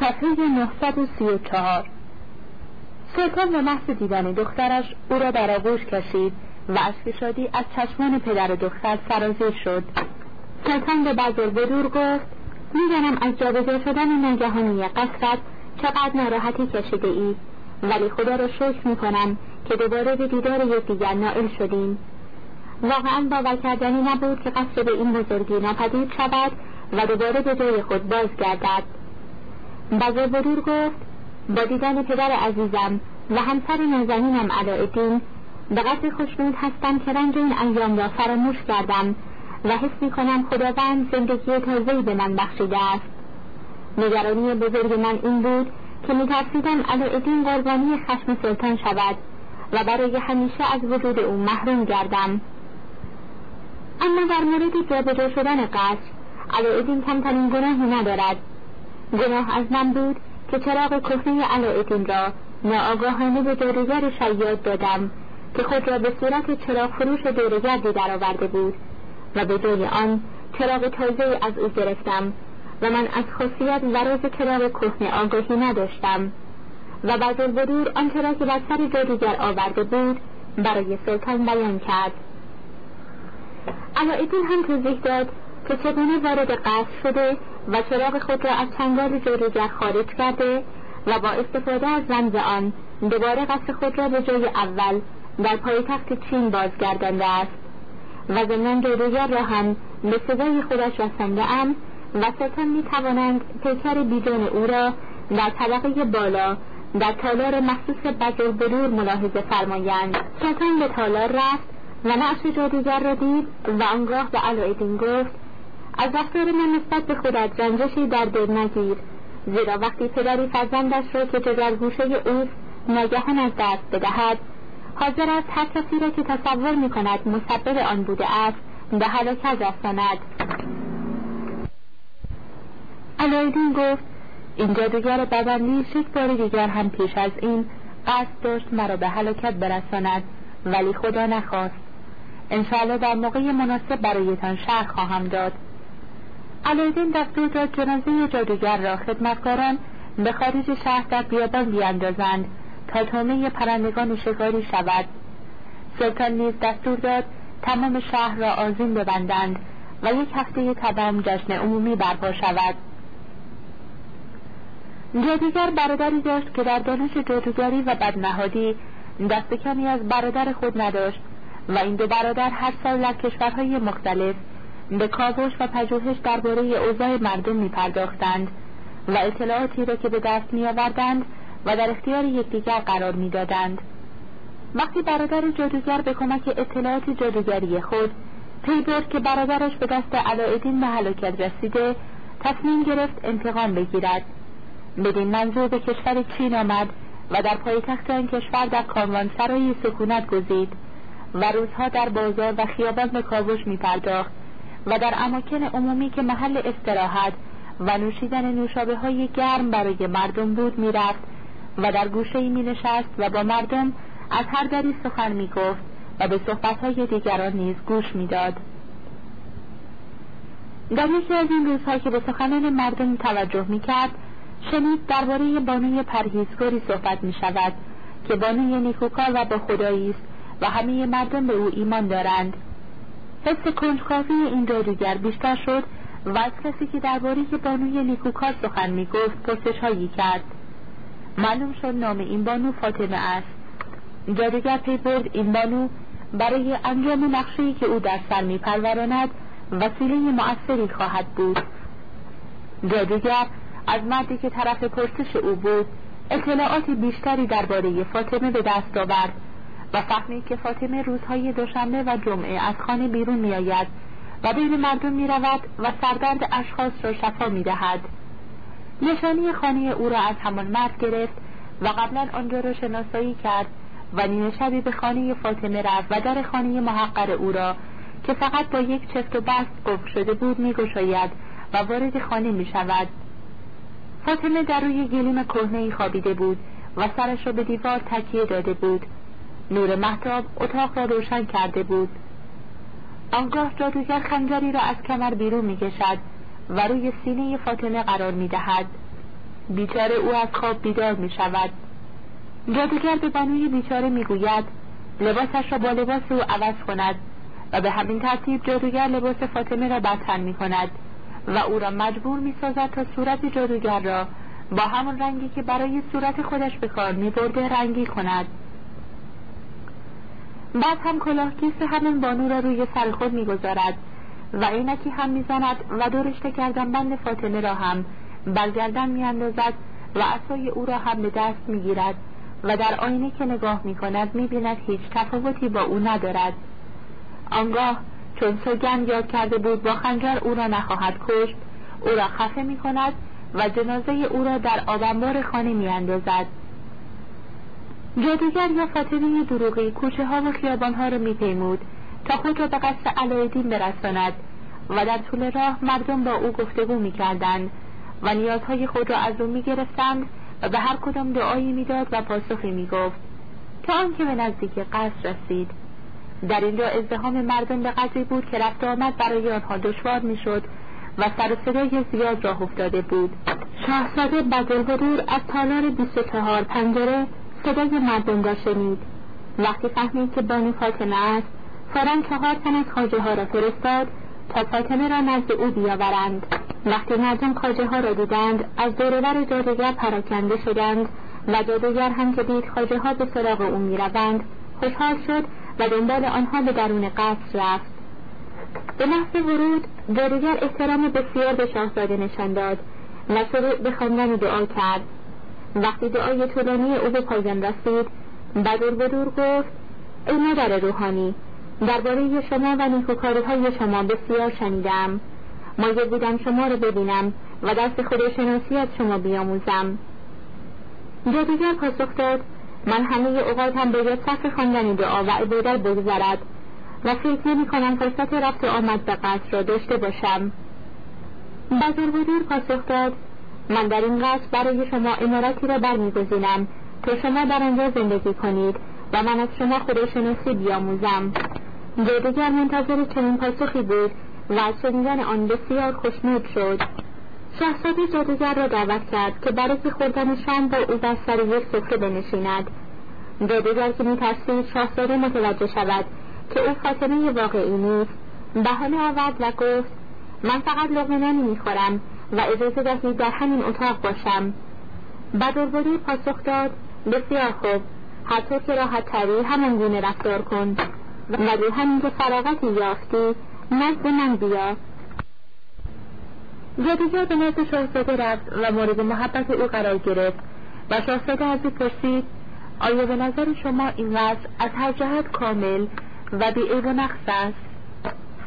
صفحه 934 سلطان به محض دیدن دخترش او را در آغوش کشید و اشک شادی از چشمان پدر دختر سرازیر شد. سلطان به بدور گفت می‌دانم از جابجا شدن ناگهانی قصرت چقدر ناراحتی کشیده ای ولی خدا را شکر می‌کنم که دوباره به دیدار یکدیگر نائل شدیم. واقعا باور کردنی نبود که قصر به این بزرگی ناپدید شود و دوباره به جای خود بازگردد. بدور گفت با دیدن پدر عزیزم و همسر نازنینم علایالدین به قدر خوشنود هستم که رنج این ایام را فراموش کردم و حس می کنم خداوند زندگی تازهی به من بخشیده است. نگرانی بزرگ من این بود که میترسیدم علایالدین قربانی خشم سلطان شود و برای همیشه از وجود او محروم گردم. اما در مورد جابجا شدن قصر علایالدین کمترین گناهی ندارد. گناه از من بود که چراغ کهنه علایالدین را ناآگاهانه به جادوگر شیاد دادم که خود را به صورت چراغ فروش دورگردی درآورده بود و به جای آن چراغ تازه از او گرفتم و من از خاصیت و راز چراغ کهنه آگاهی نداشتم و بعد بدور آنچه را که بر سر جادوگر آورده بود برای سلطان بیان کرد. علایالدین هم توضیح داد که چگونه وارد قصر شده و چراغ خود را از چنگال جادوگر خارج کرده و با استفاده از رمز آن دوباره قصر خود را به جای اول در پایتخت چین بازگردانده است و ضمنا جادوگر را هم به صدای خودش رسانده ام و سلطان می توانند پیکر بیجان او را در طبقه بالا در تالار مخصوص بجر برور ملاحظه فرمایند. سلطان به تالار رفت و نعش جادوگر را دید و آنگاه به علایدین گفت از رفتار من نسبت به خودت رنجشی در دل نگیر. زیرا وقتی پدری فرزندش را که جگر گوشه اوست ناگهان از دست بدهد حاضر است هر کسی را که تصور می کند مسبب آن بوده است به هلاکت رساند علایدین گفت این جادوگر بدنی یک بار دیگر هم پیش از این قصد داشت مرا به هلاکت برساند ولی خدا نخواست. انشاءالله در موقع مناسب برایتان شهر خواهم داد. علایدین دستور داد جنازه جادوگر را خدمتکاران به خارج شهر در بیابان بیاندازند تا تومه پرندگان شکاری شود. سلطان نیز دستور داد تمام شهر را آزین ببندند و یک هفته تمام جشن عمومی برپا شود. جادوگر برادری داشت که در دانش جادوگری و بدنهادی دست کمی از برادر خود نداشت و این دو برادر هر سال در کشورهای مختلف به کاوش و پژوهش درباره اوضاع مردم می پرداختند و اطلاعاتی را که به دست می آوردند و در اختیار یکدیگر قرار می‌دادند. وقتی برادر جادوگر به کمک اطلاعات جادوگری خود پی برد که برادرش به دست علایالدین به هلاکت رسیده تصمیم گرفت انتقام بگیرد. بدین منظور به کشور چین آمد و در پایتخت آن کشور در کاروانسرای سکونت گزید و روزها در بازار و خیابان به کاوش می پرداخت و در اماکن عمومی که محل استراحت و نوشیدن نوشابه های گرم برای مردم بود می‌رفت و در گوشه می نشست و با مردم از هر دری سخن می گفت و به صحبتهای دیگران نیز گوش می‌داد. در یکی از این روزها که به سخنان مردم توجه می کرد شنید درباره بانوی پرهیزگاری صحبت می شود که بانوی نیکوکار و با خدایی است و همه مردم به او ایمان دارند حس کنجکاوی این جادوگر بیشتر شد و از کسی که درباره بانوی نیکوکار سخن می گفت پرسشهایی کرد. معلوم شد نام این بانو فاطمه است. جادوگر پی برد این بانو برای انجام نقشه‌ای که او در سر میپروراند وسیله مؤثری خواهد بود. جادوگر از مردی که طرف پرسش او بود اطلاعات بیشتری درباره فاطمه به دست آورد. و فهمید که فاطمه روزهای دوشنبه و جمعه از خانه بیرون میآید و بین مردم می رود و سردرد اشخاص را شفا می دهد. نشانی خانه او را از همان مرد گرفت و قبلا آنجا را شناسایی کرد و نیمه شبی به خانه فاطمه رفت و در خانه محقر او را که فقط با یک چفت و بست قفل شده بود میگشاید و وارد خانه می شود فاطمه در روی گلیم کهنه خوابیده بود و سرش را به دیوار تکیه داده بود نور محتاب اتاق را روشن کرده بود. آنگاه جادوگر خنجری را از کمر بیرون می کشد و روی سینه فاطمه قرار می دهد بیچاره او از خواب بیدار می شود جادوگر به بانوی بیچاره می‌گوید لباسش را با لباس او عوض کند و به همین ترتیب جادوگر لباس فاطمه را بدتن می کند و او را مجبور می سازد تا صورت جادوگر را با همون رنگی که برای صورت خودش به کار می برده رنگی کند. بعد هم کلاهگیس همین بانو را روی سر خود می‌گذارد و عینکی هم می‌زند و دورشته کردن بند فاطمه را هم برگردن میاندازد و عصای او را هم به دست می‌گیرد و در آینه که نگاه می کند می بیند هیچ تفاوتی با او ندارد. آنگاه چون سوگند یاد کرده بود با خنجر او را نخواهد کشت او را خفه می کند و جنازه او را در آبنبار خانه می اندازد جادوگر یا فاطمه دروغی کوچه ها و خیابان ها را می پیمود تا خود را به قصد علایدین برساند و در طول راه مردم با او گفتگو می کردند و نیازهای خود را از او می گرفتند و به هر کدام دعایی می‌داد و پاسخی می‌گفت. تا آنکه به نزدیک قصر رسید. در اینجا ازدهام مردم به قدری بود که رفت آمد برای آنها دشوار می‌شد و سر صدای زیاد راه افتاده بود. شاهزاده بدلبدور از تالار بیست و چهار پنجره صدای مردم را شنید. وقتی فهمید که بانی فاطمه است فورا چهار تن از خاجه ها را فرستاد تا فاطمه را نزد او بیاورند. وقتی مردم خاجه ها را دیدند از دورور جادوگر پراکنده شدند و جادوگر هم که دید خاجه ها به سراغ او می‌روند خوشحال شد و دنبال آنها به درون قصر رفت. به محض ورود جادوگر احترام بسیار به شاهزاده نشان داد و شروع به خواندن دعا کرد. وقتی دعای طولانی او به پایان رسید بدور بدور گفت ای مادر روحانی درباره شما و نیکوکاری های شما بسیار شنیدم. مایل بودم شما رو ببینم و دست خودشناسی از شما بیاموزم. جادوگر پاسخ داد من همه اوقاتم به صرف خواندن دعا و عبادت بگذرد و فکر نمی کنم فرصت رفت آمد به قصر را داشته باشم. بزرگودور پاسخ داد من در این قصر برای شما امارتی را برمیگزینم تا شما در آنجا زندگی کنید و من از شما خودشناسی بیاموزم. جادوگر منتظر چنین پاسخی بود و از شنیدن آن بسیار خوشنود شد. شهزاده جادوگر را دعوت کرد که برای خوردن شام با او بر سر یک سفره بنشیند. جادوگر که میترسید شاهزاده متوجه شود که او فاطمه واقعی نیست. بهانه آورد و گفت من فقط لغمه می‌خورم و اجازه دهید در همین اتاق باشم. بدربری پاسخ داد بسیار خوب هر طور که راحت تری همان گونه رفتار کن. ولی همین که فراغتی یافتی نزد من بیا. جادوگر به نزد شاهزاده رفت و مورد محبت او قرار گرفت و شاهزاده از او پرسید آیا به نظر شما این وضع از هر جهت کامل و بی و نقص است؟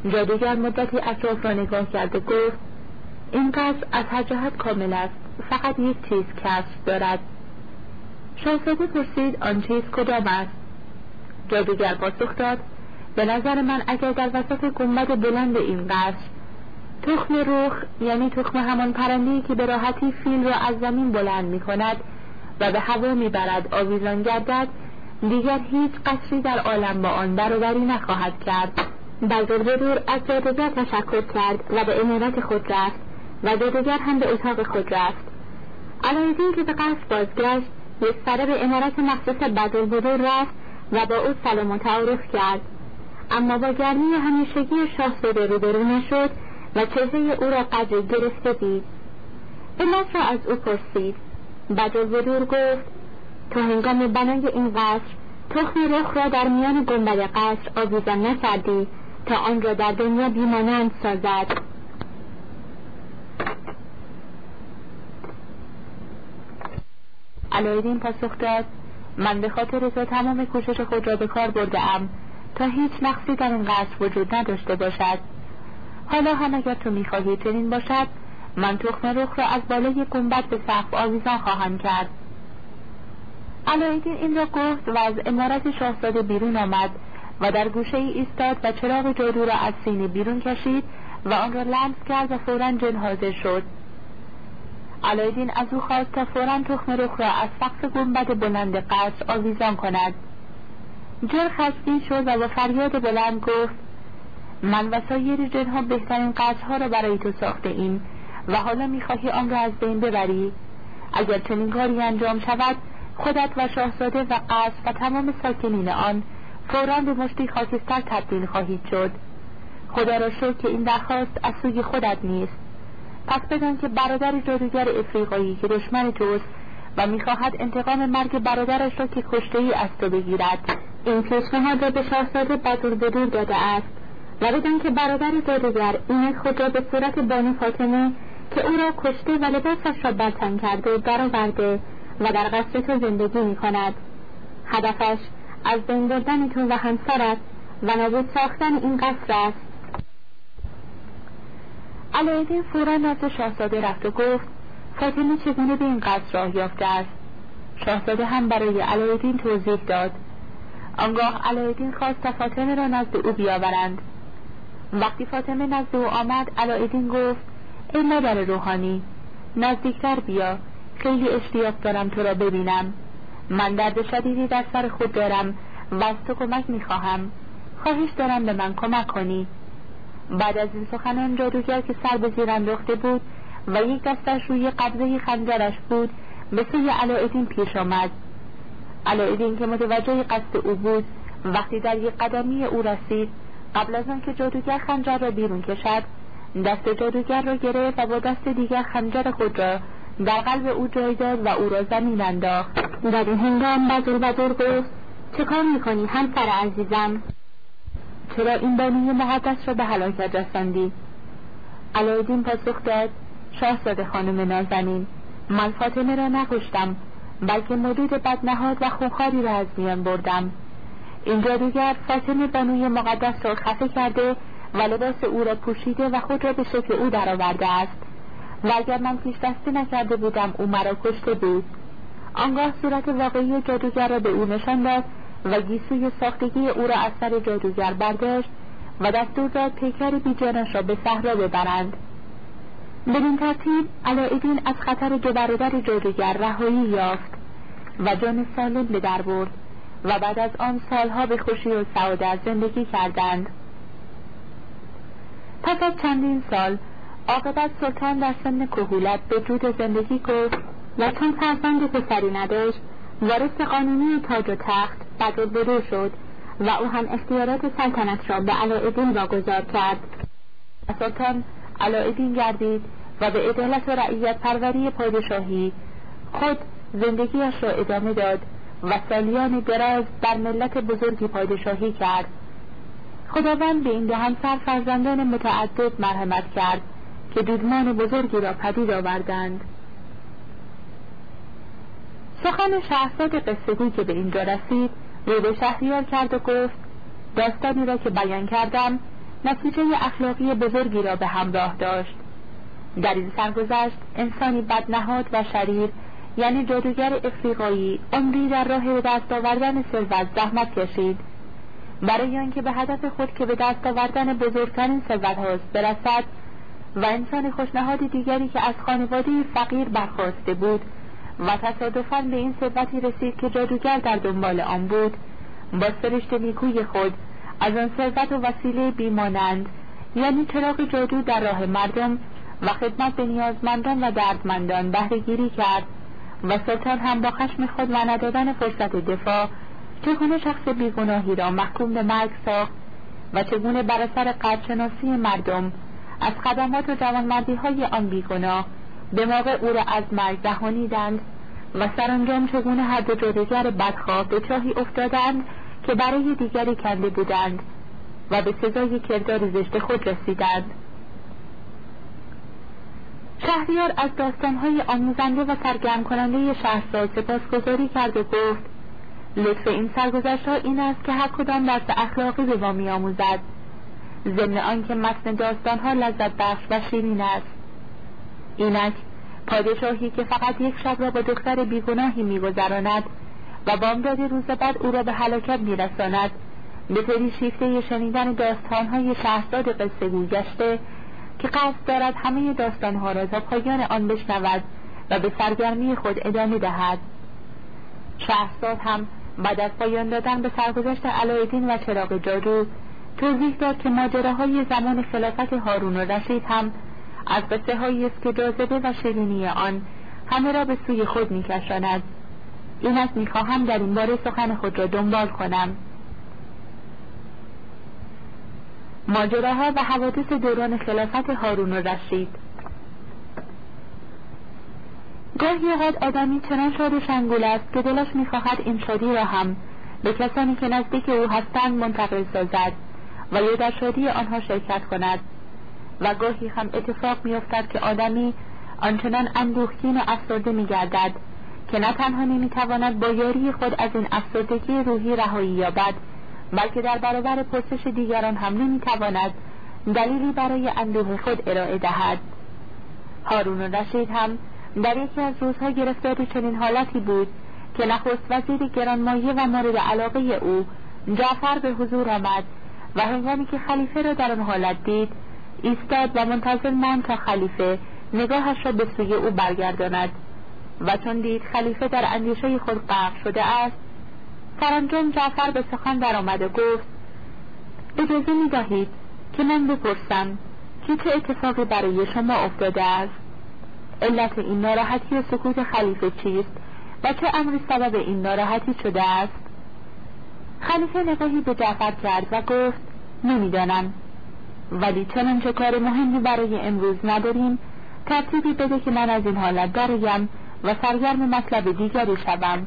جادوگر مدتی اطراف را نگاه کرده گفت این قصد از هر جهت کامل است. فقط یک چیز کسب دارد. شاهزاده پرسید آن چیز کدام است؟ جادوگر پاسخ داد به نظر من اگر در وسط گنبد بلند این قصر تخم روخ یعنی تخم همان پرندهی که به راحتی فیل را از زمین بلند می کند و به هوا می برد آویزان گردد دیگر هیچ قصری در عالم با آن برابری نخواهد کرد. بزرگ دور از جادوگر تشکر کرد و به امارت خود رفت. و جادوگر هم به اتاق خود رفت. علایدین که به قصد بازگشت یک سره به امارت مخصوص بدربدور رفت و با او سلام و تعارف کرد. اما با گرمی همیشگی شاهزاده روبرو نشد و چهره او را قدر گرفته دید. علت را از او پرسید. بدربدور گفت تا هنگام بنای این قصر تخم رخ را در میان گنبد قصر آویزان نکردی تا آن را در دنیا بیمانند سازد. علایدین پاسخ داد من به خاطر تو تمام کوشش خود را به کار برده ام تا هیچ نقصی در این قصر وجود نداشته باشد. حالا هم اگر تو می‌خواهی چنین باشد من تخم رخ را از بالای گنبد به سقف آویزان خواهم کرد. علایدین این را گفت و از امارت شاهزاده بیرون آمد و در گوشه ای ایستاد و چراغ جادو را از سینه بیرون کشید و آن را لمس کرد و فورا جن حاضر شد. علایدین از او خواست تا فورا تخم رخ را از سقف گنبد بلند قصر آویزان کند. جن خستین شد و با فریاد بلند گفت من و سایر جنها بهترین قصرها را برای تو ساخته ایم و حالا می‌خواهی آن را از بین ببری. اگر چنین کاری انجام شود خودت و شاهزاده و قصر و تمام ساکنین آن فورا به مشتی خاکستر تبدیل خواهید شد. خدا را شکر که این درخواست از سوی خودت نیست. پس بدان که برادر جادوگر افریقایی که دشمن توست و می‌خواهد انتقام مرگ برادرش را که کشته ای از تو بگیرد. این پیشنهاد را به شاهزاده بدور داده است. و بدان که برادر جادوگر این خود را به صورت بانو فاطمه که او را کشته و لباسش را برتن کرده درآورده و در قصر تو زندگی می کند هدفش از بین بردن تو و همسرت و نابود ساختن این قصر است. علایالدین فورا نزد شاهزاده رفت و گفت فاطمه چگونه به این قصر راه یافته است؟ شاهزاده هم برای علایالدین توضیح داد آنگاه علایالدین خواست فاطمه را نزد او بیاورند. وقتی فاطمه نزد او آمد علایالدین گفت ای مادر روحانی نزدیکتر بیا خیلی اشتیاق دارم تو را ببینم. من درد شدیدی در سر خود دارم و از تو کمک می‌خواهم. خواهش دارم به من کمک کنی. بعد از این سخنان جادوگر که سر به زیر انداخته بود و یک دستش روی قبضه خنجرش بود به سوی پیش آمد. علایدین که متوجه قصد او بود وقتی در یک قدمی او رسید قبل از آنکه جادوگر خنجر را بیرون کشد دست جادوگر را گرفت و با دست دیگر خنجر خود را در قلب او جای داد و او را زمین انداخت. در این هنگام بزر بزر گفت چه کار می‌کنی همسر عزیزم؟ چرا این بانوی محدث را به هلاکت رساندی علایدین پاسخ داد شاهزاده خانم نازنین من فاطمه را نکشتم بلکه مدود بدنهاد و خونخواری را از میان بردم. این جادوگر فاطمه بانوی مقدس را خفه کرده و لباس او را پوشیده و خود را به شکل او درآورده است. و اگر من پیش دستی نکرده بودم او مرا کشته بود. آنگاه صورت واقعی جادوگر را به او نشان داد و گیسوی ساختگی او را از سر جادوگر برداشت و دستور داد پیکر بیجانش را به صحرا ببرند. بدین ترتیب علایدین از خطر دو برادر جادوگر رهایی یافت و جان سالم به در برد و بعد از آن سالها به خوشی و سعادت زندگی کردند. پس از چندین سال عاقبت سلطان در سن کهولت به جود زندگی گفت و چون فرزند پسری نداشت وارث قانونی تاج و تخت بدر شد و او هم اختیارات سلطنت را به علایدین واگذار کرد. سلطان علایدین گردید و به عدالت و رعیت پروری پادشاهی خود زندگیش را ادامه داد و سالیان دراز بر ملت بزرگی پادشاهی کرد. خداوند به این دو همسر فرزندان متعدد مرحمت کرد که دودمان بزرگی را پدید آوردند. سخن شهرزاد قصهگوی که به اینجا رسید به شهریار کرد و گفت داستانی را که بیان کردم نتیجه اخلاقی بزرگی را به همراه داشت. در این سرگذشت انسانی بدنهاد و شریر یعنی جادوگر افریقایی عمری در راه دست آوردن ثروت زحمت کشید. برای آنکه به هدف خود که به دست آوردن بزرگترین ثروت هاست برسد و انسان خوشنهادی دیگری که از خانواده فقیر برخواسته بود و تصادفا به این ثروتی رسید که جادوگر در دنبال آن بود. با سرشت نیکوی خود از آن ثروت و وسیله بیمانند. یعنی چراغ جادو در راه مردم و خدمت به نیازمندان و دردمندان بهرهگیری کرد و سلطان هم با خشم خود و ندادن فرصت دفاع چگونه شخص بیگناهی را محکوم به مرگ ساخت و چگونه بر اثر قدرشناسی مردم از خدمات و جوانمردی های آن بیگناه به موقع او را از مرگ رهانیدند و سرانجام چگونه هر دو جادوگر بدخواه به چاهی افتادند که برای دیگری کنده بودند و به سزای کردار زشت خود رسیدند. شهریار از داستانهای آموزنده و سرگرم کننده شهرزاد سپاسگزاری کرد و گفت لطف این سرگذشت ها این است که هر کدام درس اخلاقی به ما میآموزد. ضمن آنکه متن داستانها لذت بخش و شیرین است. اینک پادشاهی که فقط یک شب را با دختر بیگناهی میگذراند و بامداد روز بعد او را به هلاکت میرساند. به طوری شیفته شنیدن داستانهای شهرزاد قصه گشته که قصد دارد همه داستانها را تا پایان آن بشنود و به سرگرمی خود ادامه دهد. شهرزاد هم بعد از پایان دادن به سرگذشت علایدین و چراغ جادو توضیح داد که ماجراهای زمان خلافت هارون و رشید هم از قصه های است که جاذبه و شیرینی آن همه را به سوی خود میکشاند. این است می‌خواهم در این باره سخن خود را دنبال کنم. ماجراها و حوادث دوران خلافت هارون و رشید. گاهی اوقات آدمی چنان شاد و شنگول است که دلش می‌خواهد این شادی را هم به کسانی که نزدیک او هستند منتقل سازد و یا در شادی آنها شرکت کند. و گاهی هم اتفاق میافتد که آدمی آنچنان اندوهگین و افسرده میگردد که نه تنها نمی‌تواند با یاری خود از این افسردگی روحی رهایی یابد بلکه در برابر پرسش دیگران هم نمی‌تواند دلیلی برای اندوه خود ارائه دهد. هارون و رشید هم در یکی از روزها گرفتار چنین حالتی بود که نخست وزیر گرانمایه و مورد علاقه او جعفر به حضور آمد و هنگامی که خلیفه را در آن حالت دید ایستاد و منتظر ماند تا خلیفه نگاهش را به سوی او برگرداند. و چون دید خلیفه در اندیشه خود غرق شده است سرانجام جعفر به سخن درآمد و گفت اجازه می دهید که من بپرسم که چه اتفاقی برای شما افتاده است؟ علت این ناراحتی و سکوت خلیفه چیست و چه امری سبب این ناراحتی شده است؟ خلیفه نگاهی به جعفر کرد و گفت نمی‌دانم. ولی چنانچه کار مهمی برای امروز نداریم ترتیبی بده که من از این حالت دریم و سرگرم مطلب دیگری شوم.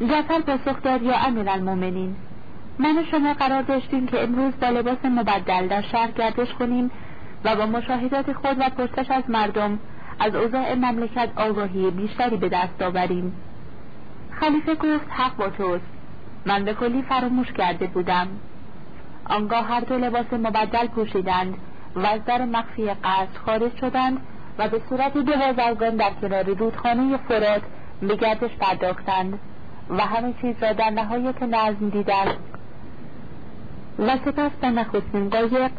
جعفر پاسخ داد یا المومنین من و شما قرار داشتیم که امروز با لباس مبدل در شهر گردش کنیم و با مشاهدات خود و پرسش از مردم از اوضاع مملکت آگاهی بیشتری به دست آوریم. خلیفه گفت حق با توست. من به کلی فراموش کرده بودم. آنگاه هر دو لباس مبدل پوشیدند و از در مخفی قصد خارج شدند و به صورت دو بازرگان در کنار رودخانه فرات به گردش پرداختند و همه چیز را در نهایت نظم دیدند. و سپس به نخستین قایق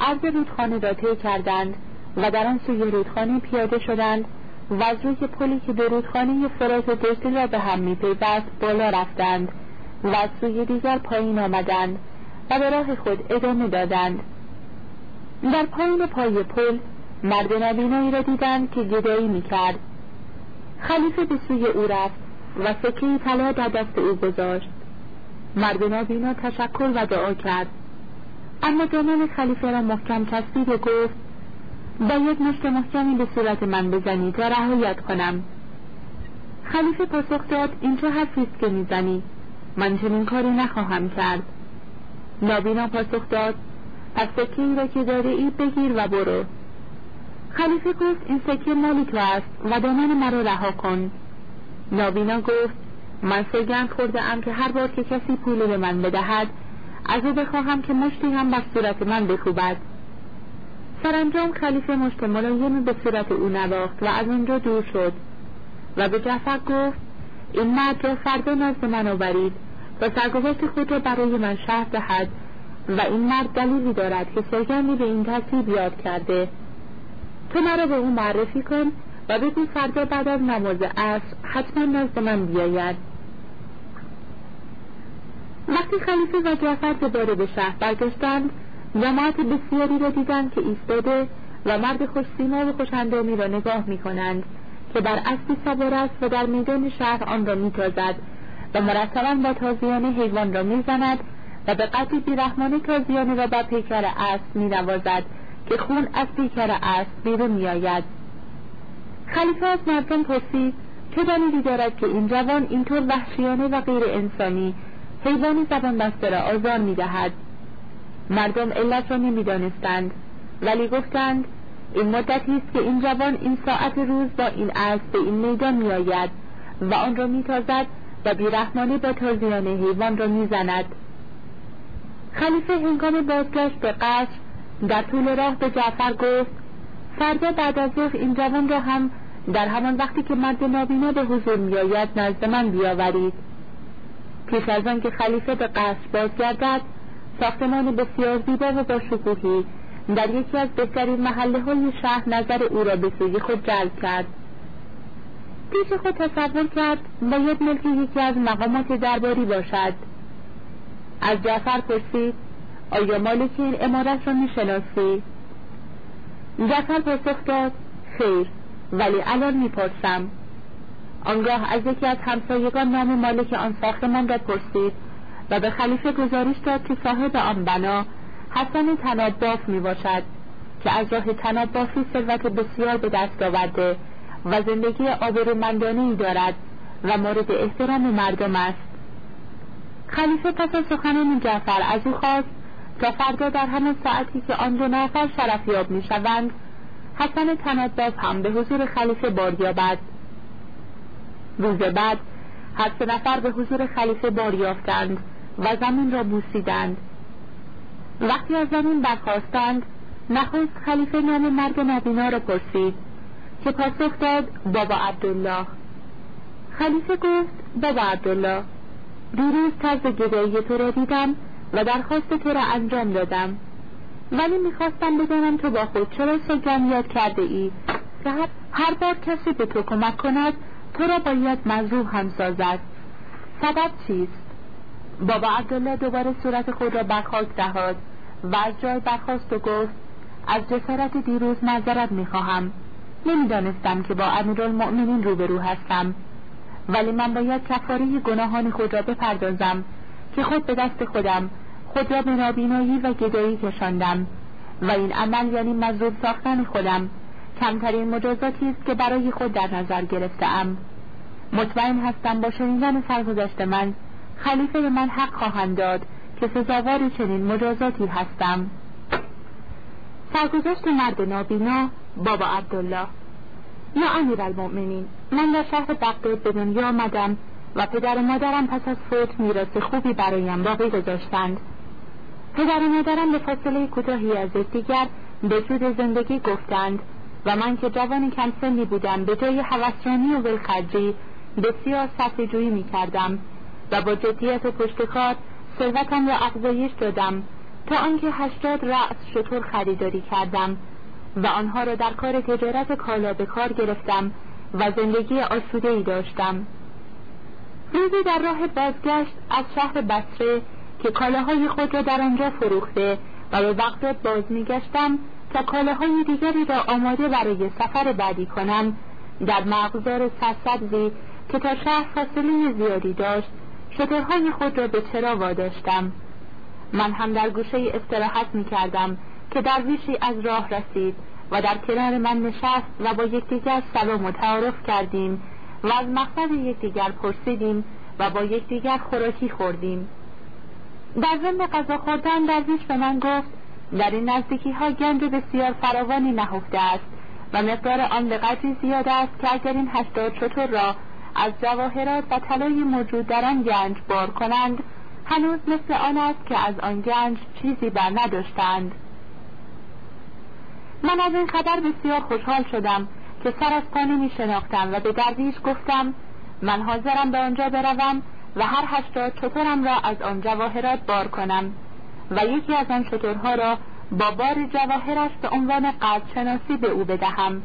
عرض رودخانه را طی کردند و در آن سوی رودخانه پیاده شدند و از روی پلی که به رودخانه فرات دشتی را به هم میپیوست بالا رفتند و از سوی دیگر پایین آمدند. و به راه خود ادامه دادند. در پایین پای پل مرد نبینایی را دیدند که گدایی می‌کرد. خلیفه به سوی او رفت و سکه طلا در دست او گذاشت. مرد نابینا تشکر و دعا کرد. اما دامن خلیفه را محکم چسبید و گفت باید مشت محکمی به صورت من بزنی تا رهایت کنم. خلیفه پاسخ داد این چه حرفی است که می‌زنی. من چنین کاری نخواهم کرد. نابینا پاسخ داد پس سکه را که داره ای بگیر و برو. خلیفه گفت این سکه مالی تو است و دامن مرا رها کن. نابینا گفت من سوگند خورده ام که هر بار که کسی پول به من بدهد از او بخواهم که مشتی هم بر صورت من بکوبد سرانجام خلیفه مشت ملایمی به صورت او نواخت و از آنجا دور شد و به جعفر گفت این مرد را فردا نزد من آورید. و سرگذشت خود را برای من شهر دهد و این مرد دلیلی دارد که سوگندی به این ترتیب یاد کرده. تو مرا به او معرفی کن و بگو فردا بعد از نماز عصر حتما نزد من بیاید. وقتی خلیفه و جعفر دوباره به شهر برگشتند جماعت بسیاری را دیدند که ایستاده و مرد خوشسیما و خوشاندامی را نگاه می کنند که بر اسبی سوار است و در میدان شهر آن را میتازد. و مرتبا با تازیانه حیوان را می‌زند و به قدری بیرحمانه تازیانه را بر پیکر اسب مینوازد که خون از پیکر اسب بیرون میآید. خلیفه از مردم پرسید چه دلیلی دارد که این جوان اینطور وحشیانه و غیر انسانی حیوانی زبان بسته را آزار می‌دهد؟ مردم علت را نمی‌دانستند ولی گفتند این مدتی است که این جوان این ساعت روز با این اسب به این میدان میآید و آن را میتازد و بیرحمانه با تازیانه حیوان را می‌زند. خلیفه هنگام بازگشت به قصر در طول راه به جعفر گفت فردا بعد از ظهر این جوان را هم در همان وقتی که مرد نابینا به حضور میآید نزد من بیاورید. پیش از آن که خلیفه به قصر بازگردد ساختمان بسیار زیبا و با شکوهی در یکی از بهترین محله های شهر نظر او را به سوی خود جلب کرد. پیش خود تصور کرد باید ملک یکی از مقامات درباری باشد. از جعفر پرسید آیا مالک این امارت را می‌شناسی؟ جعفر پاسخ داد خیر ولی الان می‌پرسم. آنگاه از یکی از همسایگان نام مالک آن ساختمان را پرسید و به خلیفه گزارش داد که صاحب آن بنا حسن تناب می باشد که از راه تناب بافی ثروت بسیار به دست آورده و زندگی آبرومندانه ای دارد و مورد احترام مردم است. خلیفه پس از سخنان جعفر از او خواست تا فردا در همان ساعتی که آن دو نفر شرفیاب می‌شوند حسن تنادباف هم به حضور خلیفه بار یابد. روز بعد هر سه نفر به حضور خلیفه بار یافتند و زمین را بوسیدند. وقتی از زمین برخواستند نخست خلیفه نام مرد نبینا را پرسید. که پاسخ داد بابا عبدالله. خلیفه گفت بابا عبدالله دیروز طرز گدایی تو را دیدم و درخواست تو را انجام دادم. ولی می‌خواستم بدانم تو با خود چرا سوگن یاد کرده ای که هر بار کسی به تو کمک کند تو را باید مظلوم هم سازد. سبب چیست؟ بابا عبدالله دوباره صورت خود را بر دهاد و از جای برخواست و گفت از جسارت دیروز معذرت می‌خواهم. نمی‌دانستم که با امیرالمؤمنین روبرو هستم. ولی من باید کفاره گناهان خود را بپردازم که خود به دست خودم خود را به نابینایی و گدایی کشاندم. و این عمل یعنی مظلوم ساختن خودم. کمترین مجازاتی است که برای خود در نظر گرفتم مطمئن هستم با شنیدن سرگذشت من خلیفه من حق خواهند داد که سزاوار چنین مجازاتی هستم. سرگذشت مرد نابینا بابا عبدالله. یا امیر المؤمنین من در شهر بغداد به دنیا آمدم و پدر و مادرم پس از فوت میراث خوبی برایم باقی گذاشتند. پدر و مادرم به فاصله کوتاهی از یکدیگر به سود زندگی گفتند و من که جوان کم سنی بودم به جای حوثرانی و ولخرجی بسیار صفحه جویی می کردم و با جدیت و پشتکار ثروتم را افزایش دادم. تا آنکه هشتاد رأس شطور خریداری کردم و آنها را در کار تجارت کالا به کار گرفتم و زندگی آسوده ای داشتم. روزی در راه بازگشت از شهر بسره که کالاهای خود را در آنجا فروخته و به بغداد باز میگشتم تا کالاهای دیگری را آماده برای سفر بعدی کنم در مغزار سرسبزی که تا شهر فاصله زیادی داشت شترهای خود را به چرا واداشتم. من هم در گوشه استراحت می کردم که درویشی از راه رسید و در کنار من نشست و با یکدیگر سلام و تعارف کردیم و از مقصد یکدیگر پرسیدیم و با یکدیگر خوراکی خوردیم. در ضمن غذا خوردن درویش به من گفت در این نزدیکی ها گنج بسیار فراوانی نهفته است و مقدار آن به قدری زیاد است که اگر این هشتاد چطور را از جواهرات و طلای موجود در آن گنج بار کنند هنوز مثل آن است که از آن گنج چیزی بر نداشتند. من از این خبر بسیار خوشحال شدم که سر از پا می شناختم و به درویش گفتم من حاضرم به آنجا بروم و هر هشتاد چطورم را از آن جواهرات بار کنم و یکی از آن چطورها را با بار جواهرش به عنوان شناسی به او بدهم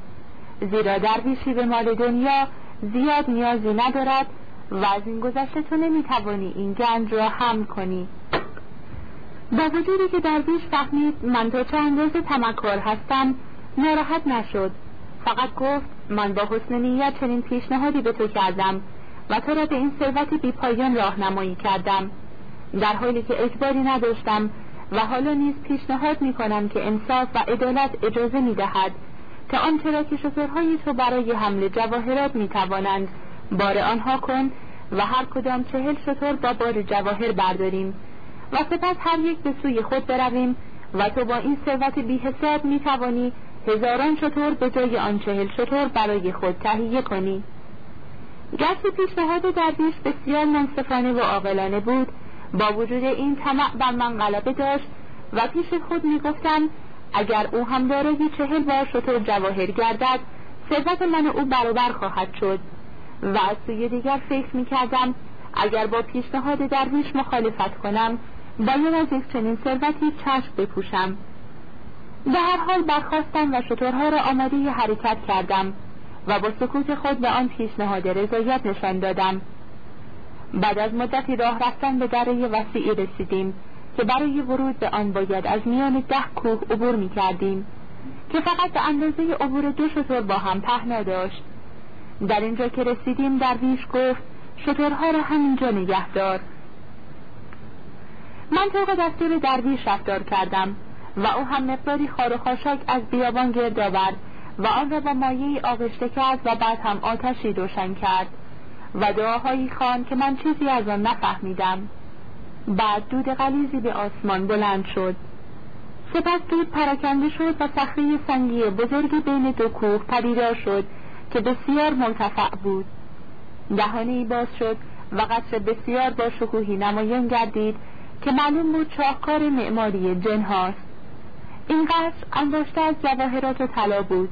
زیرا درویشی به مال دنیا زیاد نیازی ندارد و از این گذشته تو نمی‌توانی این گنج را حمل کنی. با وجودی که درویش فهمید من تا چه اندازه تمکر هستم ناراحت نشد. فقط گفت من با حسن نیت چنین پیشنهادی به تو کردم و تو را به این ثروت بیپایان راهنمایی کردم. در حالی که اجباری نداشتم و حالا نیز پیشنهاد می کنم که انصاف و عدالت اجازه می دهد که آنچه را که شفرهای تو برای حمل جواهرات می توانند بار آنها کن و هر کدام چهل شطور با بار جواهر برداریم و سپس هر یک به سوی خود برویم و تو با این ثروت بی حساب می توانی هزاران شطور به جای آن چهل شطور برای خود تهیه کنی. گرچه پیشنهاد درویش بسیار منصفانه و عاقلانه بود با وجود این طمع بر من غلبه داشت و پیش خود می‌گفتم اگر او هم دارای چهل بار شطور جواهر گردد ثروت من او برابر خواهد شد. و از سوی دیگر فکر می‌کردم اگر با پیشنهاد درویش مخالفت کنم باید از یک چنین ثروتی چشم بپوشم. به هر حال برخواستم و شطورها را آماده حرکت کردم و با سکوت خود به آن پیشنهاد رضایت نشان دادم. بعد از مدتی راه رفتن به دره وسیعی رسیدیم که برای ورود به آن باید از میان ده کوه عبور می کردیم که فقط به اندازه عبور دو شطور با هم پهنا داشت. در اینجا که رسیدیم درویش گفت شطورها را همینجا نگهدار من طبق دستور درویش رفتار کردم و او هم مقداری خار و خاشاک از بیابان گرد آورد و آن را با مایه آغشته کرد و بعد هم آتشی روشن کرد و دعاهایی خوان که من چیزی از آن نفهمیدم. بعد دود غلیزی به آسمان بلند شد. سپس دود پراکنده شد و صخره سنگی بزرگی بین دو کوه پدیدار شد. که بسیار مرتفع بود. دهانی باز شد و قصر بسیار با شکوهی نمایان گردید که معلوم بود شاهکار معماری جن هاست. این قصر انباشته از جواهرات و طلا بود.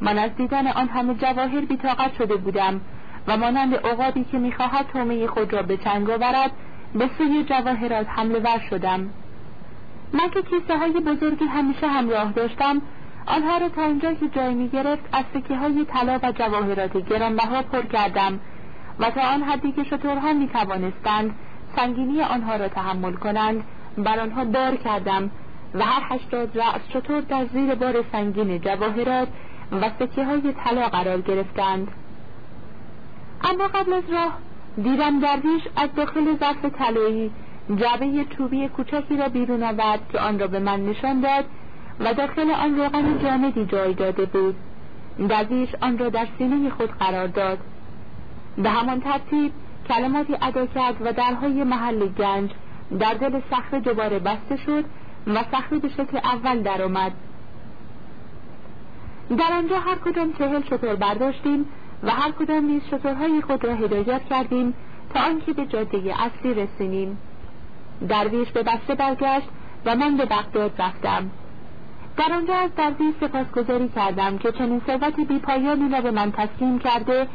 من از دیدن آن همه جواهر بیتاقت شده بودم و مانند عقابی که می‌خواهد تومه خود را به چنگ آورد به سوی جواهرات حمله ور شدم. من که کیسه های بزرگی همیشه همراه داشتم آنها را تا آنجا که جای می گرفت از سکه های طلا و جواهرات گرانبها پر کردم و تا آن حدی که شطورها می توانستند سنگینی آنها را تحمل کنند بر آنها بار کردم و هر هشتاد رأس شطور در زیر بار سنگین جواهرات و سکه های طلا قرار گرفتند. اما قبل از راه دیدم درویش از داخل ظرف طلایی جعبه چوبی کوچکی را بیرون آورد که آن را به من نشان داد و داخل آن روغن جامدی جای داده بود. درویش آن را در سینه خود قرار داد. به همان ترتیب کلماتی ادا کرد و درهای محل گنج در دل صخره دوباره بسته شد و صخره به شکل اول درآمد. در آنجا هر کدام چهل شطور برداشتیم و هر کدام نیز شطورهای خود را هدایت کردیم تا آنکه به جاده اصلی رسیدیم. درویش به بسته برگشت و من به بغداد رفتم. در آنجا از درویش سپاسگزاری کردم که چنین ثروت بیپایانی را به من تسلیم کرده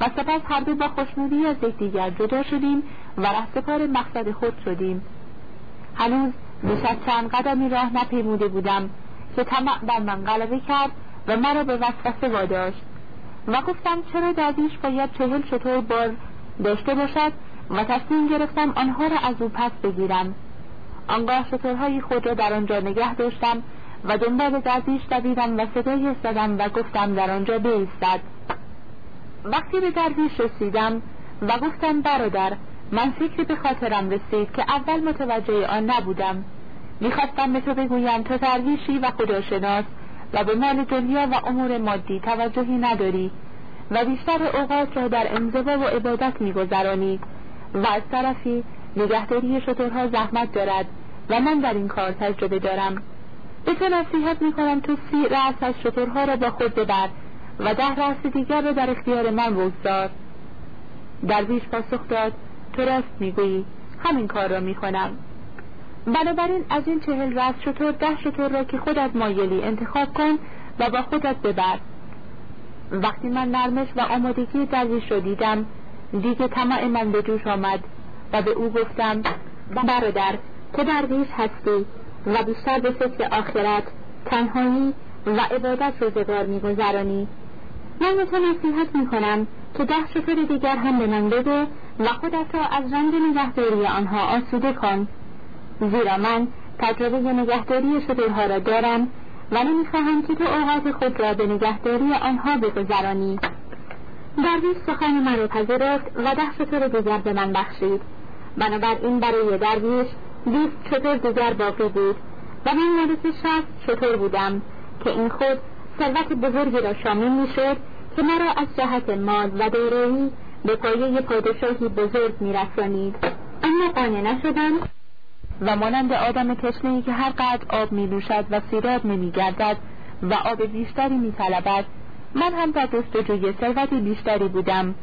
و سپس هر دو با خوشنودی از یکدیگر جدا شدیم و رهسپار مقصد خود شدیم. هنوز بیش چند قدمی راه نپیموده بودم که طمع بر من غلبه کرد و مرا به وسوسه واداشت و گفتم چرا درویش باید چهل شطور بار داشته باشد و تصمیم گرفتم آنها را از او پس بگیرم. آنگاه شطورهای خود را در آنجا نگه داشتم و دنبال درویش دویدم و صدای زدم و گفتم در آنجا بایستد. وقتی به درویش رسیدم و گفتم برادر من فکری به خاطرم رسید که اول متوجه آن نبودم. می‌خواستم به تو بگویم تو درویشی و خداشناس و به مال دنیا و امور مادی توجهی نداری و بیشتر اوقات را در انزوا و عبادت میگذرانی و از طرفی نگهداری شطورها زحمت دارد و من در این کار تجربه دارم. به تو نصیحت می‌کنم تو سی رأس از شطورها را با خود ببر و ده رأس دیگر را در اختیار من بگذار. درویش پاسخ داد تو راست می‌گویی همین کار را می‌کنم. بنابراین از این چهل رأس شطور ده شطور را که خودت مایلی انتخاب کن و با خودت ببر. وقتی من نرمش و آمادگی درویش رو دیدم دیگه طمع من به جوش آمد و به او گفتم برادر تو درویش هستی. و بیشتر به فکر آخرت تنهایی و عبادت روزگار میگذرانی. من به تو نصیحت می‌کنم که ده شطور دیگر هم به من بده و خودت را از رنگ نگهداری آنها آسوده کن. زیرا من تجربه نگهداری شطورها را دارم و نمی‌خواهم که تو اوقات خود را به نگهداری آنها بگذرانی. درویش سخن مرا پذیرفت و ده شطور دیگر به من بخشید. بنابراین برای درویش بیست شطور دیگر باقی بود و من مالک شست شطور بودم که این خود ثروت بزرگی را شامل می‌شد که مرا از جهت مال و دارایی به پایه پادشاهی بزرگ میرسانید. اما قانع نشدم و مانند آدم تشنهای که هر قدر آب می و سیراب نمی گردد و آب بیشتری می طلبد من هم در جستجوی ثروت بیشتری بودم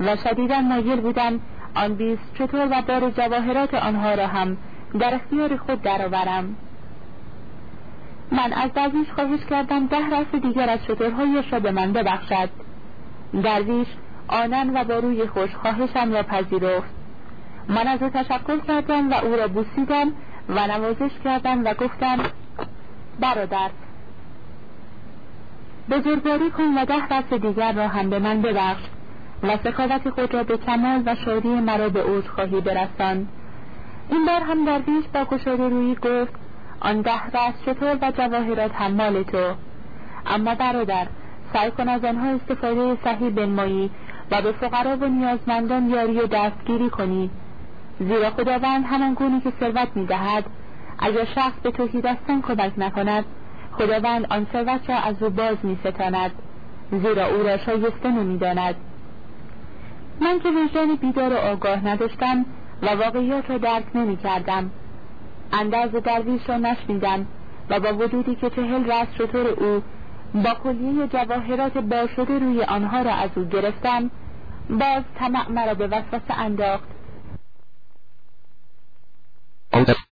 و شدیدا مایل بودم آن بیست چطور و بار جواهرات آنها را هم در اختیار خود درآورم. من از درویش خواهش کردم ده رس دیگر از شطورهایش را به من ببخشد. درویش آنن و با روی خوش خواهشم را پذیرفت. من از او تشکر کردم و او را بوسیدم و نوازش کردم و گفتم برادر بزرگواری کن و ده رس دیگر را هم به من ببخش و سخاوت خود را به کمال و شادی مرا به اوج خواهی برسان این بار هم درویش با گشاده روی گفت آن ده رس چطور و جواهرات هم مال تو. اما برادر سعی کن از آنها استفاده صحیح بنمایی و به فقرا و نیازمندان یاری و دستگیری کنی. زیرا خداوند همان گونی که ثروت می‌دهد اگر شخص به توحید دستان کمک نکند خداوند آن ثروت را از او باز میستاند. زیرا او را شایسته نمی‌داند. من که وجدان بیدار و آگاه نداشتم و واقعیات را درک نمی کردم انداز درویش را نشنیدم و با وجودی که چهل رأس شطور او با کلیه جواهرات باشده روی آنها را از او گرفتم باز طمع مرا به وسوسه انداخت.